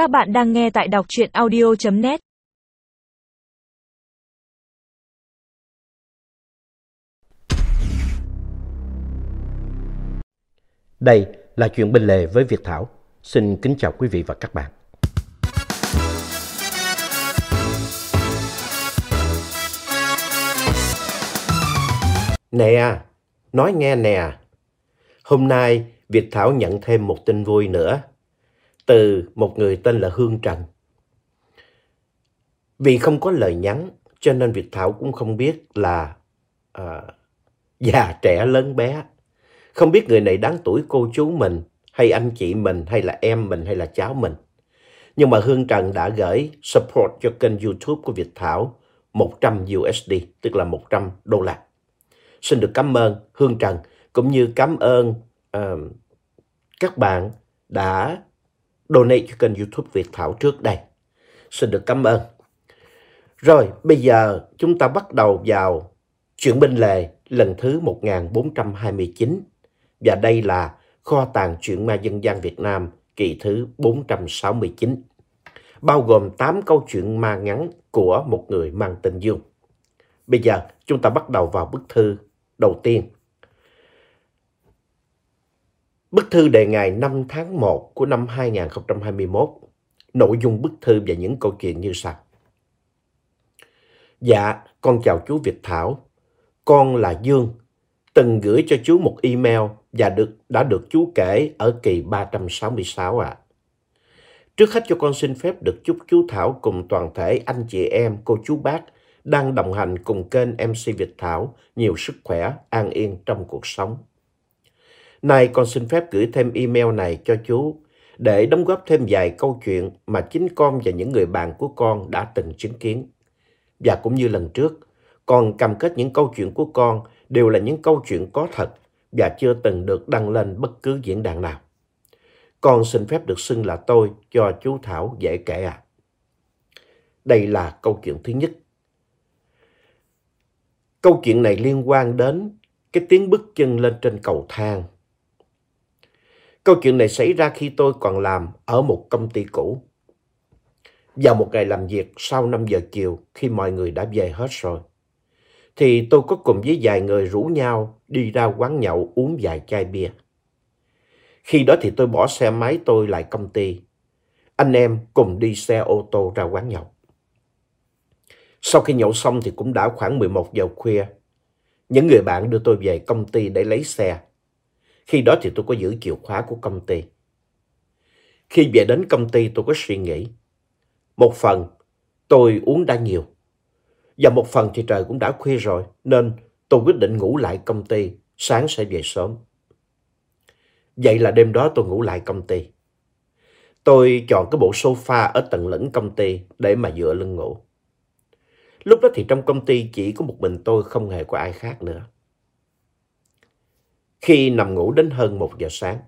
Các bạn đang nghe tại đọc chuyện audio.net Đây là chuyện bên lề với Việt Thảo. Xin kính chào quý vị và các bạn. Nè, nói nghe nè. Hôm nay Việt Thảo nhận thêm một tin vui nữa từ một người tên là Hương Trần. Vì không có lời nhắn cho nên Việt Thảo cũng không biết là à, già trẻ lớn bé. Không biết người này đáng tuổi cô chú mình hay anh chị mình hay là em mình hay là cháu mình. Nhưng mà Hương Trần đã gửi support cho kênh YouTube của Việt Thảo 100 USD, tức là 100 đô la. Xin được cảm ơn Hương Trần cũng như cảm ơn uh, các bạn đã donate cho kênh YouTube Việt Thảo trước đây. Xin được cảm ơn. Rồi, bây giờ chúng ta bắt đầu vào chuyện binh lề lần thứ 1429. Và đây là kho tàng truyện ma dân gian Việt Nam kỳ thứ 469. Bao gồm 8 câu chuyện ma ngắn của một người mang tên Dương. Bây giờ chúng ta bắt đầu vào bức thư đầu tiên. Bức thư đề ngày 5 tháng 1 của năm 2021. Nội dung bức thư và những câu chuyện như sau. Dạ, con chào chú Việt Thảo. Con là Dương, từng gửi cho chú một email và được đã được chú kể ở kỳ 366 ạ. À. Trước hết cho con xin phép được chúc chú Thảo cùng toàn thể anh chị em, cô chú bác đang đồng hành cùng kênh MC Việt Thảo nhiều sức khỏe, an yên trong cuộc sống. Nay con xin phép gửi thêm email này cho chú để đóng góp thêm vài câu chuyện mà chính con và những người bạn của con đã từng chứng kiến. Và cũng như lần trước, con cam kết những câu chuyện của con đều là những câu chuyện có thật và chưa từng được đăng lên bất cứ diễn đàn nào. Con xin phép được xưng là tôi cho chú Thảo dễ kể à. Đây là câu chuyện thứ nhất. Câu chuyện này liên quan đến cái tiếng bước chân lên trên cầu thang Câu chuyện này xảy ra khi tôi còn làm ở một công ty cũ. Vào một ngày làm việc sau 5 giờ chiều khi mọi người đã về hết rồi, thì tôi có cùng với vài người rủ nhau đi ra quán nhậu uống vài chai bia. Khi đó thì tôi bỏ xe máy tôi lại công ty. Anh em cùng đi xe ô tô ra quán nhậu. Sau khi nhậu xong thì cũng đã khoảng 11 giờ khuya. Những người bạn đưa tôi về công ty để lấy xe khi đó thì tôi có giữ chìa khóa của công ty. Khi về đến công ty tôi có suy nghĩ. Một phần tôi uống đã nhiều. Và một phần thì trời cũng đã khuya rồi nên tôi quyết định ngủ lại công ty, sáng sẽ về sớm. Vậy là đêm đó tôi ngủ lại công ty. Tôi chọn cái bộ sofa ở tầng lửng công ty để mà dựa lưng ngủ. Lúc đó thì trong công ty chỉ có một mình tôi không hề có ai khác nữa khi nằm ngủ đến hơn một giờ sáng.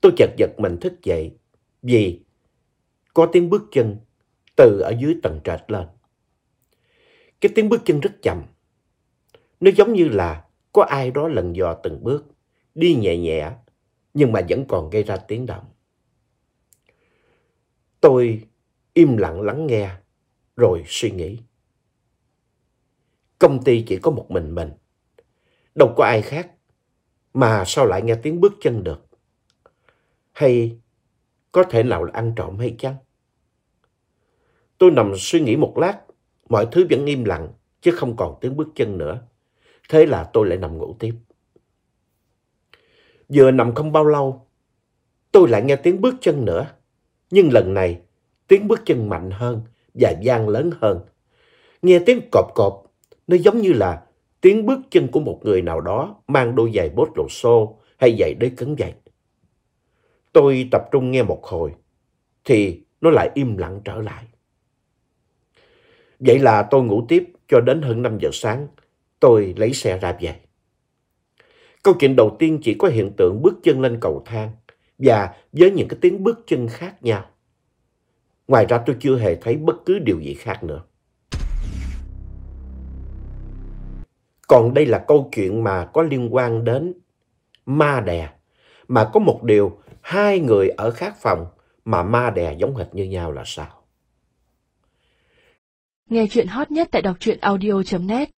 Tôi chợt giật mình thức dậy vì có tiếng bước chân từ ở dưới tầng trệt lên. Cái tiếng bước chân rất chậm. Nó giống như là có ai đó lần dò từng bước, đi nhẹ nhẹ, nhưng mà vẫn còn gây ra tiếng động. Tôi im lặng lắng nghe, rồi suy nghĩ. Công ty chỉ có một mình mình. Đâu có ai khác mà sao lại nghe tiếng bước chân được? Hay có thể nào là ăn trộm hay chăng? Tôi nằm suy nghĩ một lát, mọi thứ vẫn im lặng, chứ không còn tiếng bước chân nữa. Thế là tôi lại nằm ngủ tiếp. Vừa nằm không bao lâu, tôi lại nghe tiếng bước chân nữa. Nhưng lần này, tiếng bước chân mạnh hơn và gian lớn hơn. Nghe tiếng cọp cọp, nó giống như là tiếng bước chân của một người nào đó mang đôi giày bốt lột xô hay giày đế cấn vậy. Tôi tập trung nghe một hồi, thì nó lại im lặng trở lại. Vậy là tôi ngủ tiếp cho đến hơn 5 giờ sáng, tôi lấy xe ra về. Câu chuyện đầu tiên chỉ có hiện tượng bước chân lên cầu thang và với những cái tiếng bước chân khác nhau. Ngoài ra tôi chưa hề thấy bất cứ điều gì khác nữa. Còn đây là câu chuyện mà có liên quan đến ma đè. Mà có một điều, hai người ở khác phòng mà ma đè giống hệt như nhau là sao? Nghe chuyện hot nhất tại đọc truyện audio.net